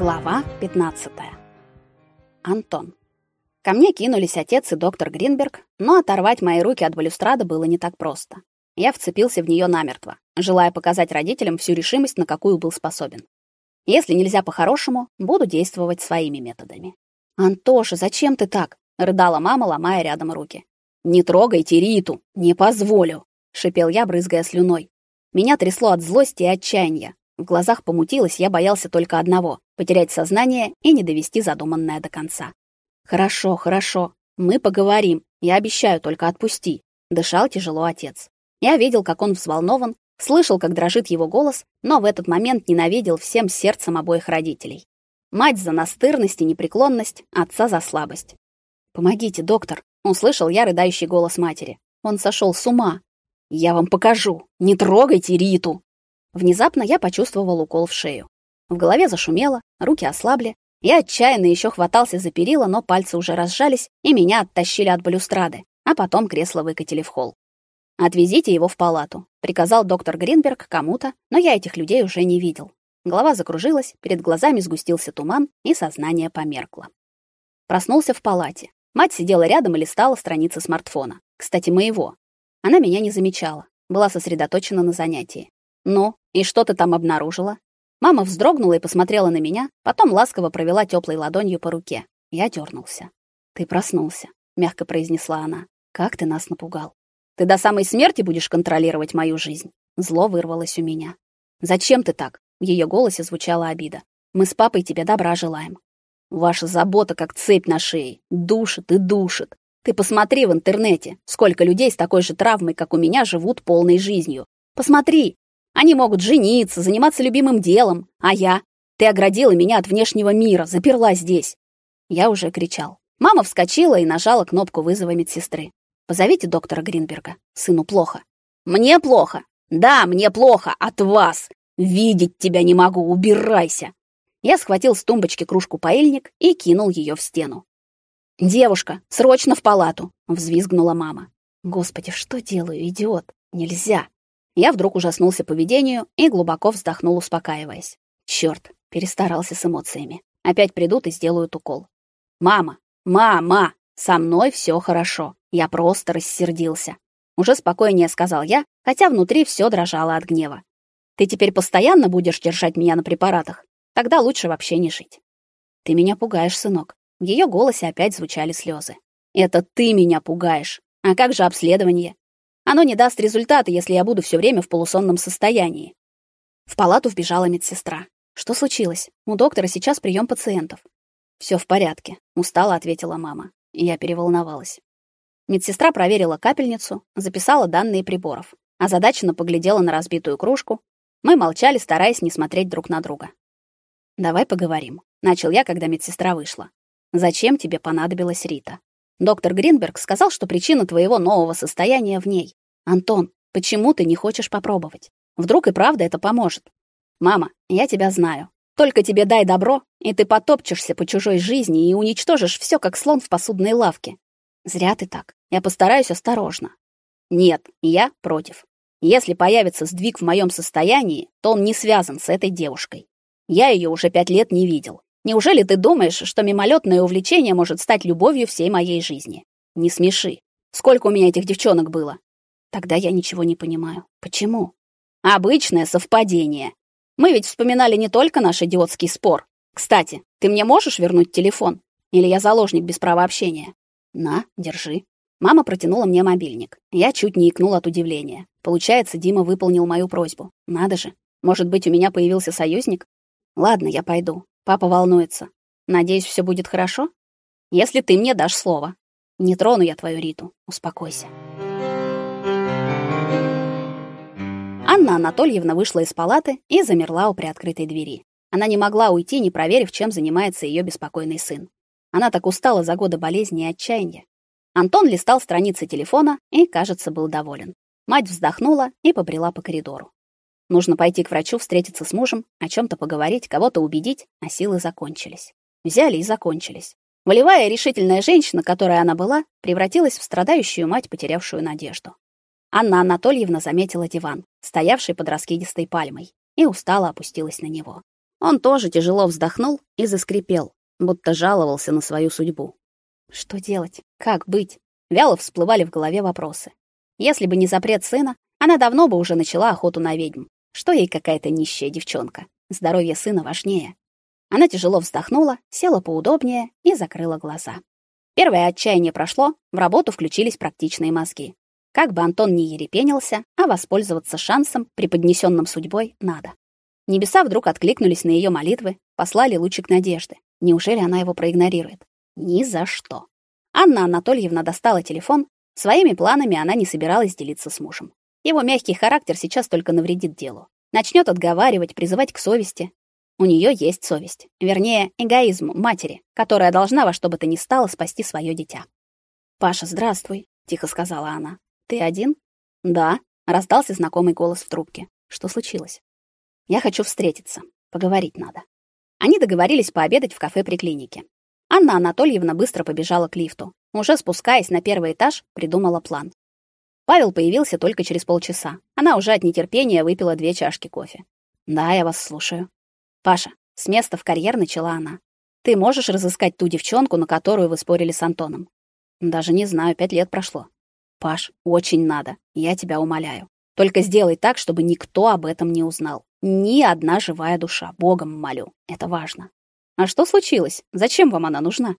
Глава 15. Антон. Ко мне кинулись отец и доктор Гринберг, но оторвать мои руки от балюстрады было не так просто. Я вцепился в нее намертво, желая показать родителям всю решимость, на какую был способен. Если нельзя по-хорошему, буду действовать своими методами. Антоша, зачем ты так? рыдала мама, ломая рядом руки. Не трогайте Риту, не позволю, шипел я, брызгая слюной. Меня трясло от злости и отчаяния. В глазах помутилось, я боялся только одного потерять сознание и не довести задуманное до конца. Хорошо, хорошо. Мы поговорим. Я обещаю, только отпусти, дышал тяжело отец. Я видел, как он взволнован, слышал, как дрожит его голос, но в этот момент ненавидел всем сердцем обоих родителей. Мать за настырность и непреклонность, отца за слабость. Помогите, доктор, услышал я рыдающий голос матери. Он сошел с ума. Я вам покажу. Не трогайте Риту. Внезапно я почувствовал укол в шею. В голове зашумело, руки ослабли. Я отчаянно еще хватался за перила, но пальцы уже разжались, и меня оттащили от балюстрады, а потом кресло выкатили в холл. Отвезите его в палату, приказал доктор Гринберг кому-то, но я этих людей уже не видел. Голова закружилась, перед глазами сгустился туман, и сознание померкло. Проснулся в палате. Мать сидела рядом и листала страницы смартфона. Кстати, моего. Она меня не замечала, была сосредоточена на занятии. «Ну, и что ты там обнаружила?» Мама вздрогнула и посмотрела на меня, потом ласково провела теплой ладонью по руке. Я дернулся. «Ты проснулся», — мягко произнесла она. «Как ты нас напугал. Ты до самой смерти будешь контролировать мою жизнь?» Зло вырвалось у меня. «Зачем ты так?» В ее голосе звучала обида. «Мы с папой тебе добра желаем. Ваша забота как цепь на шее, душит и душит. Ты посмотри в интернете, сколько людей с такой же травмой, как у меня, живут полной жизнью. Посмотри. Они могут жениться, заниматься любимым делом, а я? Ты оградила меня от внешнего мира, заперла здесь. Я уже кричал. Мама вскочила и нажала кнопку вызова медсестры. Позовите доктора Гринберга. Сыну плохо. Мне плохо. Да, мне плохо от вас. Видеть тебя не могу, убирайся. Я схватил с тумбочки кружку паильник и кинул ее в стену. «Девушка, срочно в палату!» — взвизгнула мама. «Господи, что делаю, идиот? Нельзя!» Я вдруг ужаснулся поведению и глубоко вздохнул, успокаиваясь. Черт, перестарался с эмоциями. Опять придут и сделают укол. «Мама! Мама! Со мной все хорошо. Я просто рассердился». Уже спокойнее сказал я, хотя внутри все дрожало от гнева. «Ты теперь постоянно будешь держать меня на препаратах? Тогда лучше вообще не жить. Ты меня пугаешь, сынок. В ее голосе опять звучали слезы. Это ты меня пугаешь. А как же обследование? Оно не даст результата, если я буду все время в полусонном состоянии. В палату вбежала медсестра. Что случилось? У доктора сейчас прием пациентов. Все в порядке, устало ответила мама. Я переволновалась. Медсестра проверила капельницу, записала данные приборов, а озадаченно поглядела на разбитую кружку. Мы молчали, стараясь не смотреть друг на друга. Давай поговорим, начал я, когда медсестра вышла. Зачем тебе понадобилась Рита? Доктор Гринберг сказал, что причина твоего нового состояния в ней. Антон, почему ты не хочешь попробовать? Вдруг и правда это поможет? Мама, я тебя знаю. Только тебе дай добро, и ты потопчешься по чужой жизни и уничтожишь все, как слон в посудной лавке. Зря ты так. Я постараюсь осторожно. Нет, я против. Если появится сдвиг в моем состоянии, то он не связан с этой девушкой. Я ее уже пять лет не видел. Неужели ты думаешь, что мимолетное увлечение может стать любовью всей моей жизни? Не смеши. Сколько у меня этих девчонок было? Тогда я ничего не понимаю. Почему? Обычное совпадение. Мы ведь вспоминали не только наш идиотский спор. Кстати, ты мне можешь вернуть телефон? Или я заложник без права общения? На, держи. Мама протянула мне мобильник. Я чуть не икнул от удивления. Получается, Дима выполнил мою просьбу. Надо же. Может быть, у меня появился союзник? Ладно, я пойду. Папа волнуется. Надеюсь, все будет хорошо? Если ты мне дашь слово. Не трону я твою Риту. Успокойся. Анна Анатольевна вышла из палаты и замерла у приоткрытой двери. Она не могла уйти, не проверив, чем занимается ее беспокойный сын. Она так устала за годы болезни и отчаяния. Антон листал страницы телефона и, кажется, был доволен. Мать вздохнула и побрела по коридору. Нужно пойти к врачу, встретиться с мужем, о чем то поговорить, кого-то убедить, а силы закончились. Взяли и закончились. Волевая и решительная женщина, которой она была, превратилась в страдающую мать, потерявшую надежду. Анна Анатольевна заметила диван, стоявший под раскидистой пальмой, и устало опустилась на него. Он тоже тяжело вздохнул и заскрипел, будто жаловался на свою судьбу. Что делать? Как быть? Вяло всплывали в голове вопросы. Если бы не запрет сына, она давно бы уже начала охоту на ведьм. Что ей какая-то нищая девчонка? Здоровье сына важнее. Она тяжело вздохнула, села поудобнее и закрыла глаза. Первое отчаяние прошло, в работу включились практичные мозги. Как бы Антон ни ерепенился, а воспользоваться шансом, преподнесенным судьбой, надо. Небеса вдруг откликнулись на ее молитвы, послали лучик надежды. Неужели она его проигнорирует? Ни за что. Анна Анатольевна достала телефон. Своими планами она не собиралась делиться с мужем. Его мягкий характер сейчас только навредит делу. Начнет отговаривать, призывать к совести, у нее есть совесть, вернее, эгоизм матери, которая должна во что бы то ни стало спасти свое дитя. "Паша, здравствуй", тихо сказала она. "Ты один?" "Да", раздался знакомый голос в трубке. "Что случилось?" "Я хочу встретиться, поговорить надо". Они договорились пообедать в кафе при клинике. Анна Анатольевна быстро побежала к лифту. Уже спускаясь на первый этаж, придумала план. Павел появился только через полчаса. Она уже от нетерпения выпила две чашки кофе. "Да, я вас слушаю", Паша, с места в карьер начала она. Ты можешь разыскать ту девчонку, на которую вы спорили с Антоном? Даже не знаю, пять лет прошло. Паш, очень надо. Я тебя умоляю. Только сделай так, чтобы никто об этом не узнал. Ни одна живая душа, богом молю. Это важно. А что случилось? Зачем вам она нужна?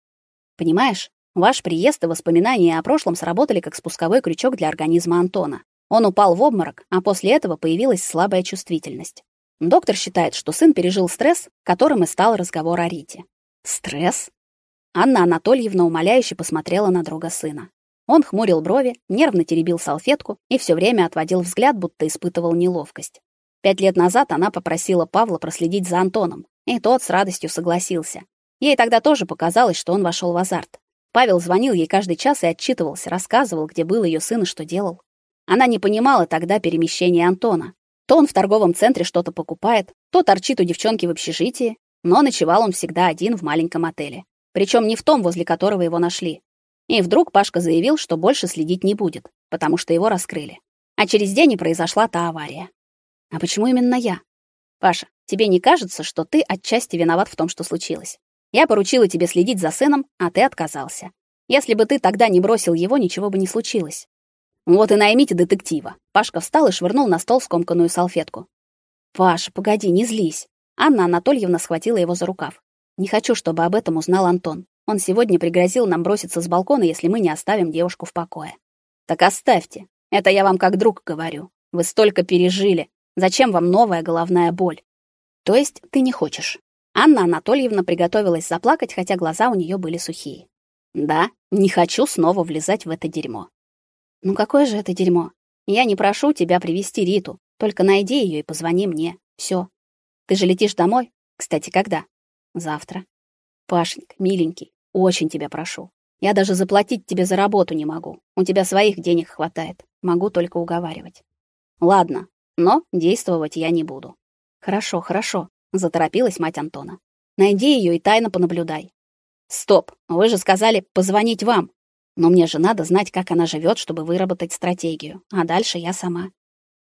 Понимаешь, ваш приезд и воспоминания о прошлом сработали как спусковой крючок для организма Антона. Он упал в обморок, а после этого появилась слабая чувствительность. Доктор считает, что сын пережил стресс, которым и стал разговор о Рите. Стресс? Анна Анатольевна умоляюще посмотрела на друга сына. Он хмурил брови, нервно теребил салфетку и все время отводил взгляд, будто испытывал неловкость. Пять лет назад она попросила Павла проследить за Антоном, и тот с радостью согласился. Ей тогда тоже показалось, что он вошел в азарт. Павел звонил ей каждый час и отчитывался, рассказывал, где был ее сын и что делал. Она не понимала тогда перемещения Антона, то он в торговом центре что-то покупает, то торчит у девчонки в общежитии, но ночевал он всегда один в маленьком отеле, причем не в том, возле которого его нашли. И вдруг Пашка заявил, что больше следить не будет, потому что его раскрыли. А через день и произошла та авария. А почему именно я? Паша, тебе не кажется, что ты отчасти виноват в том, что случилось? Я поручила тебе следить за сыном, а ты отказался. Если бы ты тогда не бросил его, ничего бы не случилось. Вот и наймите детектива. Пашка встал и швырнул на стол скомканную салфетку. Паша, погоди, не злись. Анна Анатольевна схватила его за рукав. Не хочу, чтобы об этом узнал Антон. Он сегодня пригрозил нам броситься с балкона, если мы не оставим девушку в покое. Так оставьте. Это я вам как друг говорю. Вы столько пережили. Зачем вам новая головная боль? То есть ты не хочешь? Анна Анатольевна приготовилась заплакать, хотя глаза у нее были сухие. Да, не хочу снова влезать в это дерьмо. Ну какое же это дерьмо? Я не прошу тебя привести Риту, только найди ее и позвони мне. Все. Ты же летишь домой? Кстати, когда? Завтра. Пашник, миленький, очень тебя прошу. Я даже заплатить тебе за работу не могу. У тебя своих денег хватает. Могу только уговаривать. Ладно, но действовать я не буду. Хорошо, хорошо, заторопилась мать Антона. Найди ее и тайно понаблюдай. Стоп, вы же сказали позвонить вам. Но мне же надо знать, как она живет, чтобы выработать стратегию. А дальше я сама.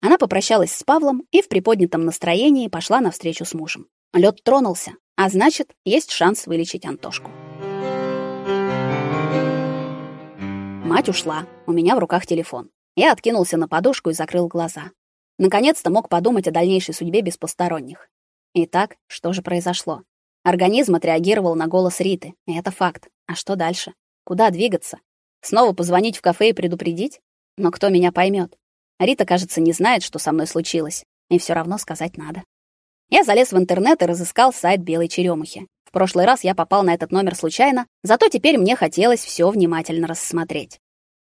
Она попрощалась с Павлом и в приподнятом настроении пошла на встречу с мужем. Лед тронулся, а значит, есть шанс вылечить Антошку. Мать ушла. У меня в руках телефон. Я откинулся на подушку и закрыл глаза. Наконец-то мог подумать о дальнейшей судьбе без посторонних. Итак, что же произошло? Организм отреагировал на голос Риты, это факт. А что дальше? Куда двигаться? Снова позвонить в кафе и предупредить? Но кто меня поймет? Рита, кажется, не знает, что со мной случилось, и все равно сказать надо. Я залез в интернет и разыскал сайт Белой черемухи. В прошлый раз я попал на этот номер случайно, зато теперь мне хотелось все внимательно рассмотреть.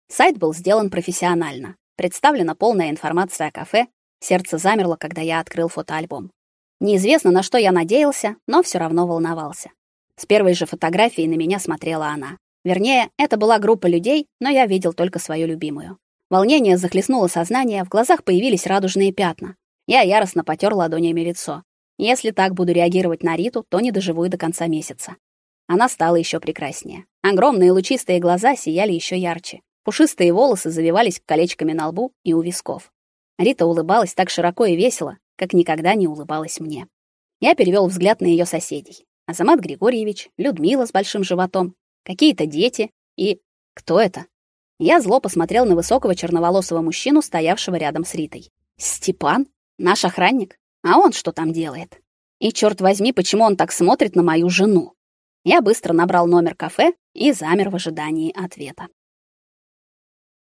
Сайт был сделан профессионально. Представлена полная информация о кафе. Сердце замерло, когда я открыл фотоальбом. Неизвестно, на что я надеялся, но все равно волновался. С первой же фотографии на меня смотрела она. Вернее, это была группа людей, но я видел только свою любимую. Волнение захлестнуло сознание, в глазах появились радужные пятна. Я яростно потёр ладонями лицо. Если так буду реагировать на Риту, то не доживу и до конца месяца. Она стала ещё прекраснее. Огромные лучистые глаза сияли ещё ярче. Пушистые волосы завивались колечками на лбу и у висков. Рита улыбалась так широко и весело, как никогда не улыбалась мне. Я перевел взгляд на ее соседей. Азамат Григорьевич, Людмила с большим животом, какие-то дети и... Кто это? Я зло посмотрел на высокого черноволосого мужчину, стоявшего рядом с Ритой. Степан? Наш охранник? А он что там делает? И черт возьми, почему он так смотрит на мою жену? Я быстро набрал номер кафе и замер в ожидании ответа.